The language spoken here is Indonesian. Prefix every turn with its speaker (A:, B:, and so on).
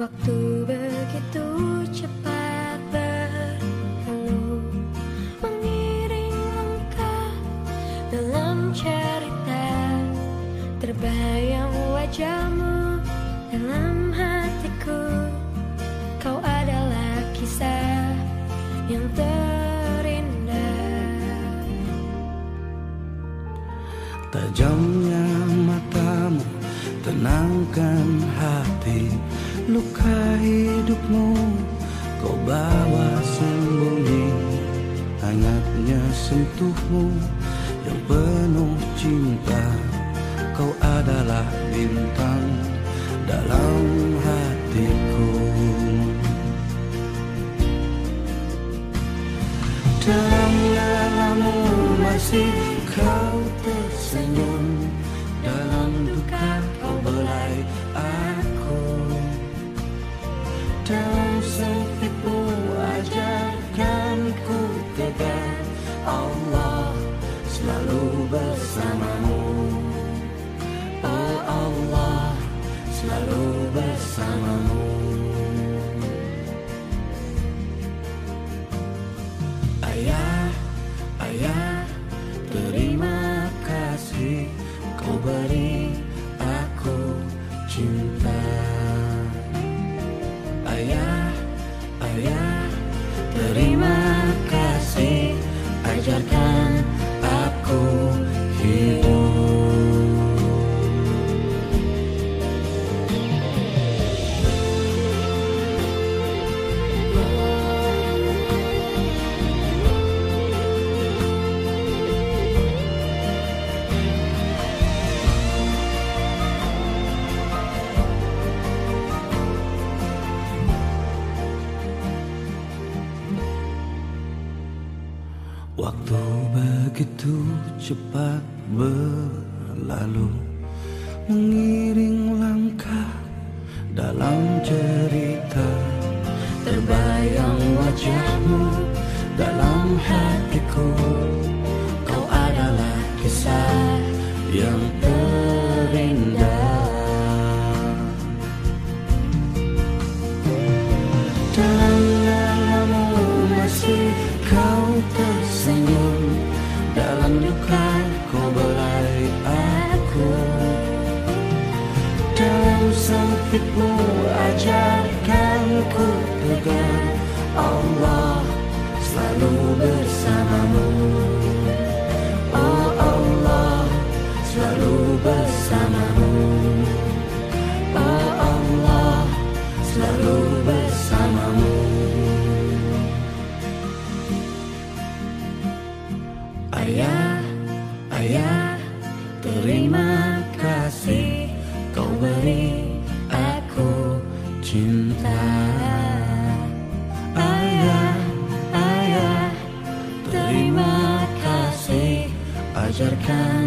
A: Waktu begitu cepat berlalu Mengiring langkah dalam cerita Terbayang wajahmu dalam hatiku. Kau adalah kisah yang terindah.
B: Tajamnya matamu tenangkan hati Luka hidupmu, kau bawa sembunyi. Hangatnya sentuhmu yang penuh cinta. Kau adalah bintang dalam hatiku. Dalam lelamu masih kau tersenyum. Dalam sempitmu ajarkan ku tegar Allah selalu bersamamu. Oh Allah selalu bersamamu. Ayah, ayah, terima kasih. Kau beri terima Waktu begitu cepat berlalu Mengiring langkah dalam cerita. Terbayang wajahmu dalam hatiku Kau adalah kisah yang Duka kau belai aku. Dalam sempitmu ajarkan ku tegar. Allah selalu cinta. Ayah, ayah, terima kasih ajarkan